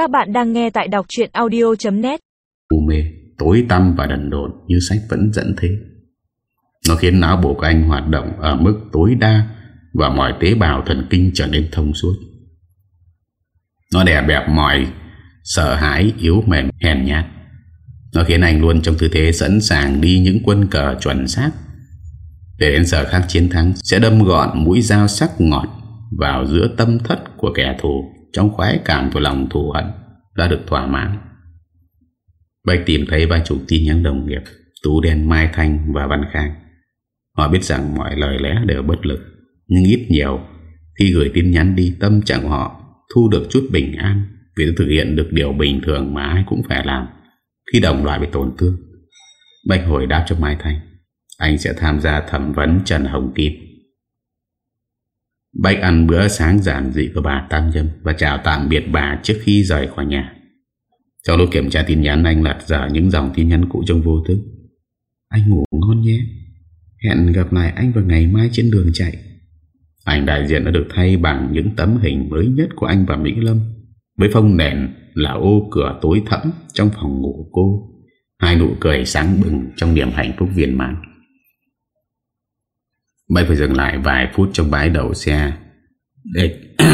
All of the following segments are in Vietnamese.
Các bạn đang nghe tại đọc chuyện audio.net U mê, tối tăm và đần độn như sách vẫn dẫn thế. Nó khiến não bộ của anh hoạt động ở mức tối đa và mọi tế bào thần kinh trở nên thông suốt. Nó đè bẹp mọi sợ hãi, yếu mềm, hèn nhát. Nó khiến anh luôn trong tư thế sẵn sàng đi những quân cờ chuẩn xác. Để đến giờ khác chiến thắng sẽ đâm gọn mũi dao sắc ngọt vào giữa tâm thất của kẻ thù trong khoái cảm của lòng thù hận đã được thỏa mãn. Bạch tìm thấy ba chủ tin nhắn đồng nghiệp Tú Đen, Mai Thanh và Văn Khang. Họ biết rằng mọi lời lẽ đều bất lực Nhưng ít nhiều Khi gửi tin nhắn đi tâm trạng họ Thu được chút bình an Vì đã thực hiện được điều bình thường mà ai cũng phải làm Khi đồng loại bị tổn thương. Bạch hồi đáp cho Mai Thanh Anh sẽ tham gia thẩm vấn Trần Hồng Kim Bách ăn bữa sáng giản dị của bà Tam Nhâm Và chào tạm biệt bà trước khi rời khỏi nhà. Trong lúc kiểm tra tin nhắn, Anh lật dở những dòng tin nhắn cũ trong vô thức. Anh ngủ ngon nhé. Hẹn gặp lại anh vào ngày mai trên đường chạy. Ảnh đại diện đã được thay bằng những tấm hình mới nhất của anh và Mỹ Lâm, Với phong nền là ô cửa tối thẫm trong phòng ngủ của cô. Hai nụ cười sáng bừng trong niềm hạnh phúc viên mãn. Bách phải dừng lại vài phút trong bãi đậu xe. Để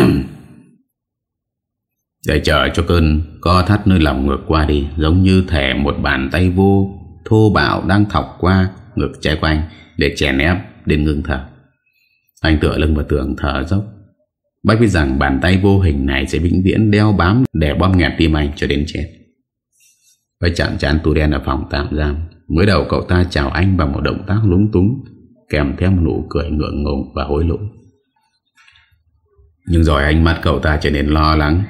Để chờ cho cơn co thắt nơi lòng ngược qua đi, Giống như thể một bàn tay vô Thô bạo đang thọc qua ngực trái quanh, Để chèn ép đến ngưng thở. Anh tựa lưng vào tường thở dốc. Bách biết rằng bàn tay vô hình này Sẽ vĩnh viễn đeo bám Để bom nghẹt tim anh cho đến chết. Bách chạm chán tu đen ở phòng tạm giam. Mới đầu cậu ta chào anh bằng một động tác lúng túng. Kèm theo một nụ cười ngượng ngùng và hối lỗi. Nhưng rồi ánh mắt cậu ta trở nên lo lắng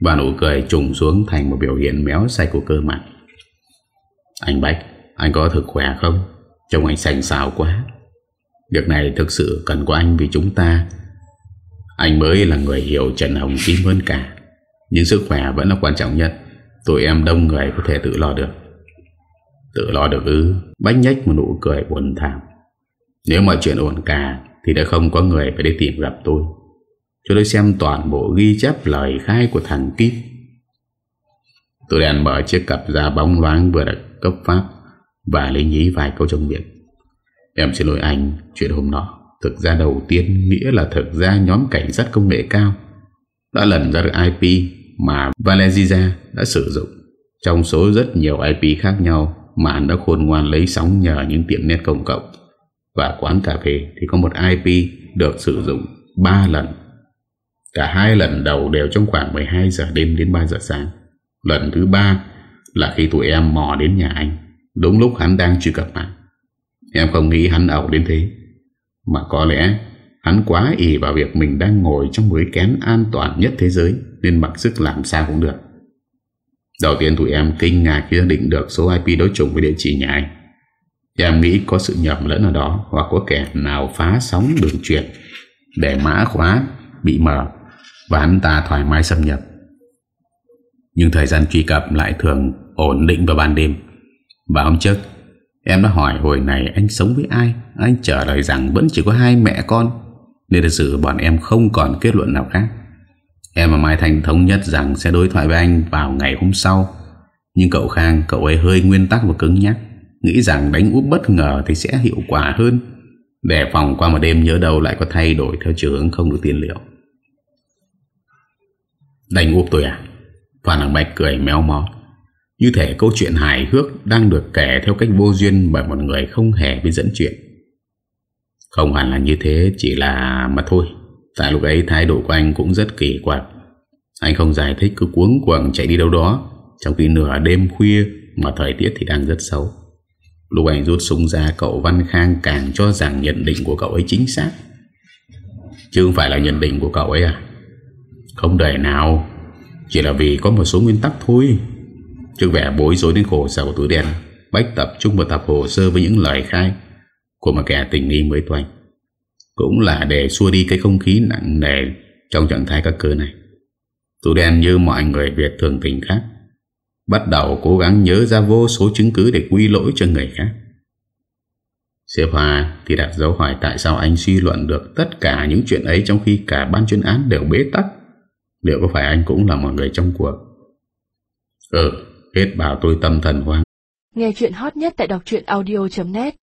Và nụ cười trùng xuống thành một biểu hiện méo say của cơ mặt. Anh Bách, Anh có thực khỏe không? Trông anh xanh xào quá. Việc này thực sự cần có anh vì chúng ta. Anh mới là người hiểu Trần Hồng Kim hơn cả, Nhưng sức khỏe vẫn là quan trọng nhất. Tụi em đông người có thể tự lo được. Tự lo được ư? Bách nhách một nụ cười buồn thảm. Nếu mọi chuyện ổn cả, Thì đã không có người phải đi tìm gặp tôi. Cho tôi xem toàn bộ ghi chép lời khai của thằng Kíp Tôi đèn mở chiếc cặp da bóng loáng vừa được cấp pháp Và lấy nhí vài câu trong miệng. Em xin lỗi anh, Chuyện hôm nọ Thực ra đầu tiên nghĩa là thực ra nhóm cảnh sát công nghệ cao Đã lần ra được IP mà Valencia đã sử dụng. Trong số rất nhiều IP khác nhau, Mà anh đã khôn ngoan lấy sóng nhờ những tiệm net công cộng. Và quán cà phê thì có một IP được sử dụng 3 lần. Cả hai lần đầu đều trong khoảng 12 giờ đêm đến 3 giờ sáng. Lần thứ ba là khi tụi em mò đến nhà anh, Đúng lúc hắn đang truy cập mạng. Em không nghĩ hắn ẩu đến thế, Mà có lẽ Hắn quá ỉ vào việc mình đang ngồi trong mối kén an toàn nhất thế giới Nên mặc sức làm sao cũng được. Đầu tiên tụi em kinh ngạc khi định được số IP đối trùng với địa chỉ nhà anh. Em nghĩ có sự nhầm lẫn ở đó, Hoặc có kẻ nào phá sóng đường truyền Để mã khóa bị mở, Và hắn ta thoải mái xâm nhập. Nhưng thời gian truy cập lại thường ổn định vào ban đêm. Và hôm trước, Em đã hỏi hồi này anh sống với ai? Anh trả lời rằng vẫn chỉ có hai mẹ con, Nên thực sự bọn em không còn kết luận nào khác. Em và Mai Thành thống nhất rằng Sẽ đối thoại với anh vào ngày hôm sau. Nhưng cậu Khang, Cậu ấy hơi nguyên tắc và cứng nhắc. Nghĩ rằng đánh úp bất ngờ thì sẽ hiệu quả hơn Để phòng qua một đêm nhớ đầu Lại có thay đổi theo chiều hướng không được tiên liệu Đánh úp tôi à Phan Hằng Bạch cười méo mó như thể câu chuyện hài hước đang được kể theo cách vô duyên bởi một người không hề biết dẫn chuyện. Không hẳn là như thế, chỉ là mà thôi. Tại lúc ấy thái độ của anh cũng rất kỳ quặc. Anh không giải thích cứ cuống quẩn chạy đi đâu đó, trong khi nửa đêm khuya mà thời tiết thì đang rất xấu. Lúc anh rút súng ra cậu Văn Khang càng cho rằng nhận định của cậu ấy chính xác. Chứ không phải là nhận định của cậu ấy à? Không đời nào, chỉ là vì có một số nguyên tắc thôi. Trước vẻ bối rối đến khổ sở của túi đen Bách tập trung vào tập hồ sơ với những lời khai Của một kẻ tình nghi mới toanh Cũng là để xua đi cái không khí nặng nề Trong trạng thái các cơ này Túi đen như mọi người Việt thường tình khác Bắt đầu cố gắng nhớ ra vô số chứng cứ Để quy lỗi cho người khác. Xếp Hòa thì đặt dấu hỏi Tại sao anh suy luận được Tất cả những chuyện ấy Trong khi cả ban chuyên án đều bế tắc. Liệu có phải anh cũng là một người trong cuộc? Ừ Hết bảo tôi tâm thần hoang Nghe chuyện hot nhất tại đọc audio.net